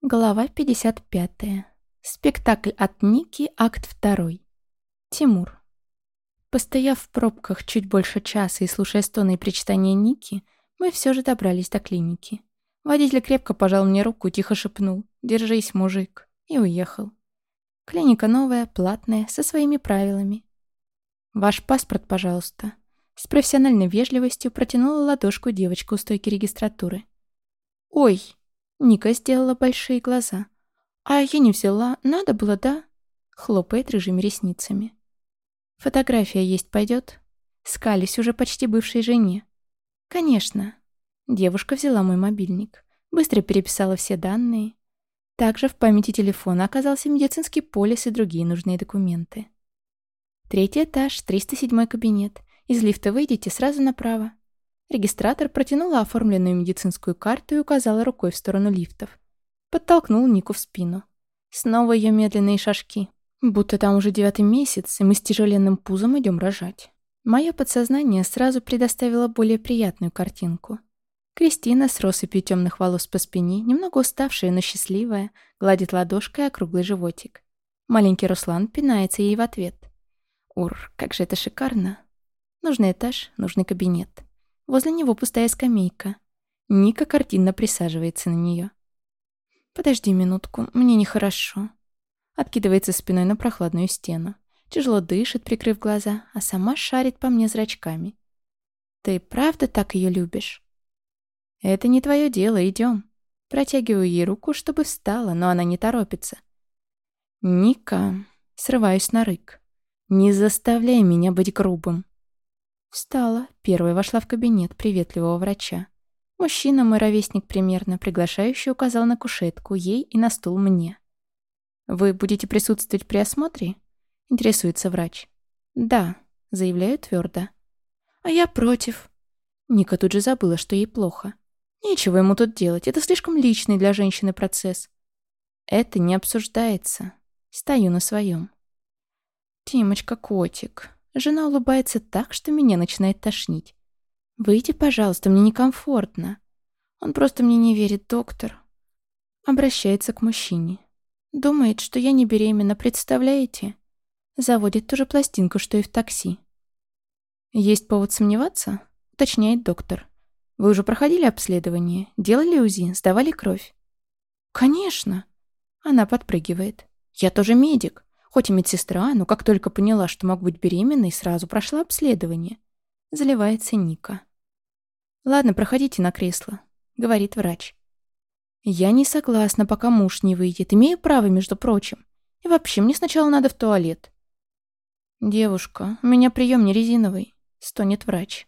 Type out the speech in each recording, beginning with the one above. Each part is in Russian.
Глава 55. Спектакль от Ники, акт 2. Тимур. Постояв в пробках чуть больше часа и слушая стоны и причитания Ники, мы все же добрались до клиники. Водитель крепко пожал мне руку, тихо шепнул «Держись, мужик», и уехал. Клиника новая, платная, со своими правилами. «Ваш паспорт, пожалуйста». С профессиональной вежливостью протянула ладошку девочка у стойки регистратуры. «Ой!» Ника сделала большие глаза. «А я не взяла. Надо было, да?» Хлопает рыжими ресницами. «Фотография есть пойдет?» Скались уже почти бывшей жене. «Конечно». Девушка взяла мой мобильник. Быстро переписала все данные. Также в памяти телефона оказался медицинский полис и другие нужные документы. Третий этаж, 307 кабинет. Из лифта выйдете сразу направо. Регистратор протянула оформленную медицинскую карту и указала рукой в сторону лифтов. Подтолкнул Нику в спину. Снова ее медленные шажки. Будто там уже девятый месяц, и мы с тяжеленным пузом идем рожать. Мое подсознание сразу предоставило более приятную картинку. Кристина с россыпью темных волос по спине, немного уставшая, но счастливая, гладит ладошкой округлый животик. Маленький Руслан пинается ей в ответ. Ур, как же это шикарно. Нужный этаж, нужный кабинет. Возле него пустая скамейка. Ника картинно присаживается на нее. «Подожди минутку, мне нехорошо». Откидывается спиной на прохладную стену. Тяжело дышит, прикрыв глаза, а сама шарит по мне зрачками. «Ты правда так ее любишь?» «Это не твое дело, идем». Протягиваю ей руку, чтобы встала, но она не торопится. «Ника...» Срываюсь на рык. «Не заставляй меня быть грубым». Встала, первой вошла в кабинет приветливого врача. Мужчина, мой ровесник примерно, приглашающий указал на кушетку ей и на стул мне. «Вы будете присутствовать при осмотре?» — интересуется врач. «Да», — заявляю твердо. «А я против». Ника тут же забыла, что ей плохо. «Нечего ему тут делать, это слишком личный для женщины процесс». «Это не обсуждается. Стою на своем. «Тимочка, котик», Жена улыбается так, что меня начинает тошнить. «Выйди, пожалуйста, мне некомфортно». Он просто мне не верит, доктор. Обращается к мужчине. Думает, что я не беременна, представляете? Заводит ту же пластинку, что и в такси. «Есть повод сомневаться?» — уточняет доктор. «Вы уже проходили обследование? Делали УЗИ? Сдавали кровь?» «Конечно!» Она подпрыгивает. «Я тоже медик. Хоть и медсестра, но как только поняла, что могу быть беременной, сразу прошла обследование. Заливается Ника. «Ладно, проходите на кресло», — говорит врач. «Я не согласна, пока муж не выйдет. Имею право, между прочим. И вообще, мне сначала надо в туалет». «Девушка, у меня прием не резиновый», — стонет врач.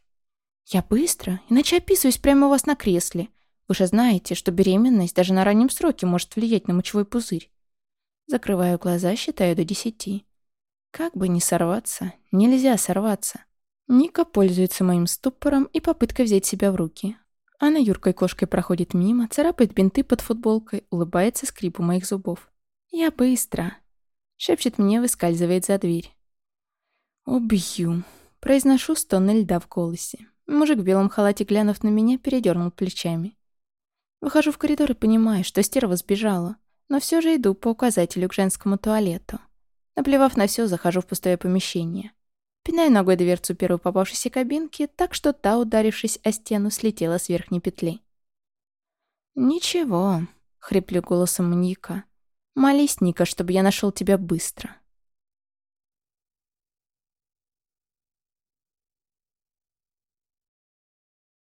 «Я быстро, иначе описываюсь прямо у вас на кресле. Вы же знаете, что беременность даже на раннем сроке может влиять на мочевой пузырь. Закрываю глаза, считаю до десяти. Как бы не сорваться, нельзя сорваться. Ника пользуется моим ступором и попыткой взять себя в руки. Она юркой кошкой проходит мимо, царапает бинты под футболкой, улыбается скрипу моих зубов. «Я быстро», — шепчет мне, выскальзывает за дверь. «Убью», — произношу с тонны льда в голосе. Мужик в белом халате, глянув на меня, передернул плечами. Выхожу в коридор и понимаю, что стерва сбежала но все же иду по указателю к женскому туалету. Наплевав на все, захожу в пустое помещение. Пинаю ногой дверцу первой попавшейся кабинки, так что та, ударившись о стену, слетела с верхней петли. «Ничего», — хриплю голосом Ника. «Молись, Ника, чтобы я нашел тебя быстро.